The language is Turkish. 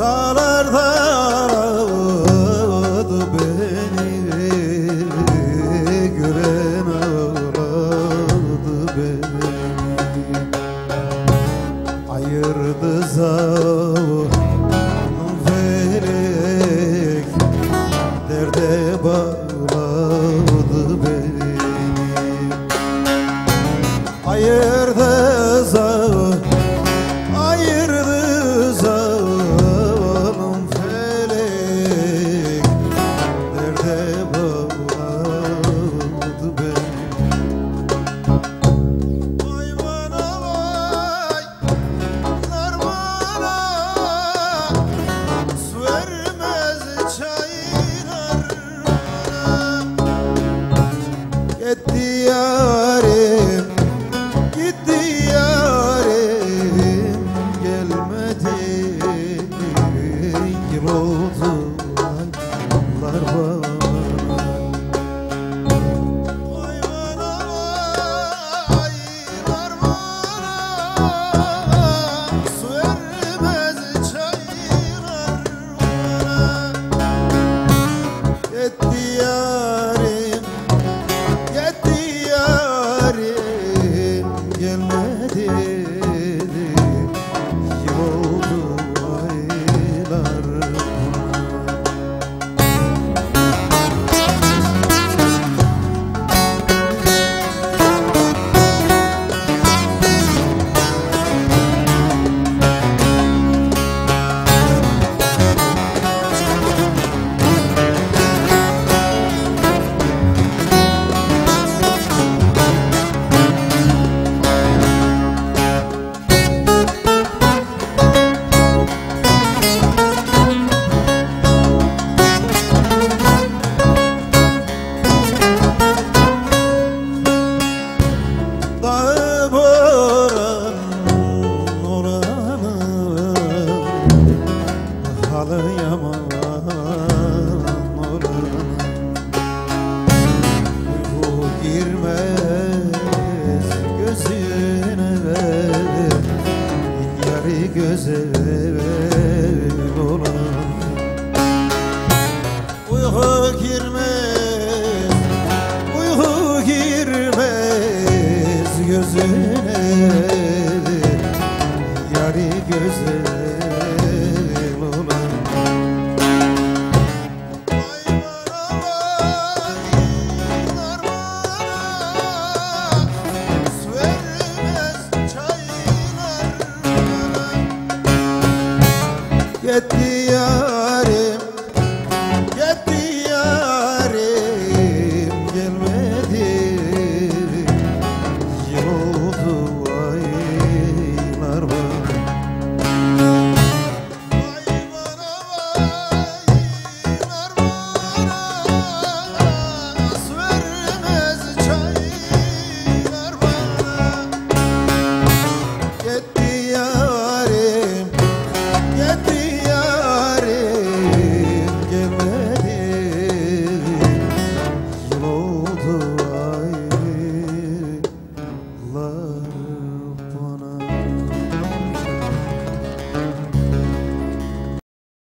dağlarda Gitti yarim Gitti yarim Gelmedi Yıl oldu Oranı Uyku girmez gözüne Yarı göze olan Uyku girmez Uyku girmez gözüne Yari gözüne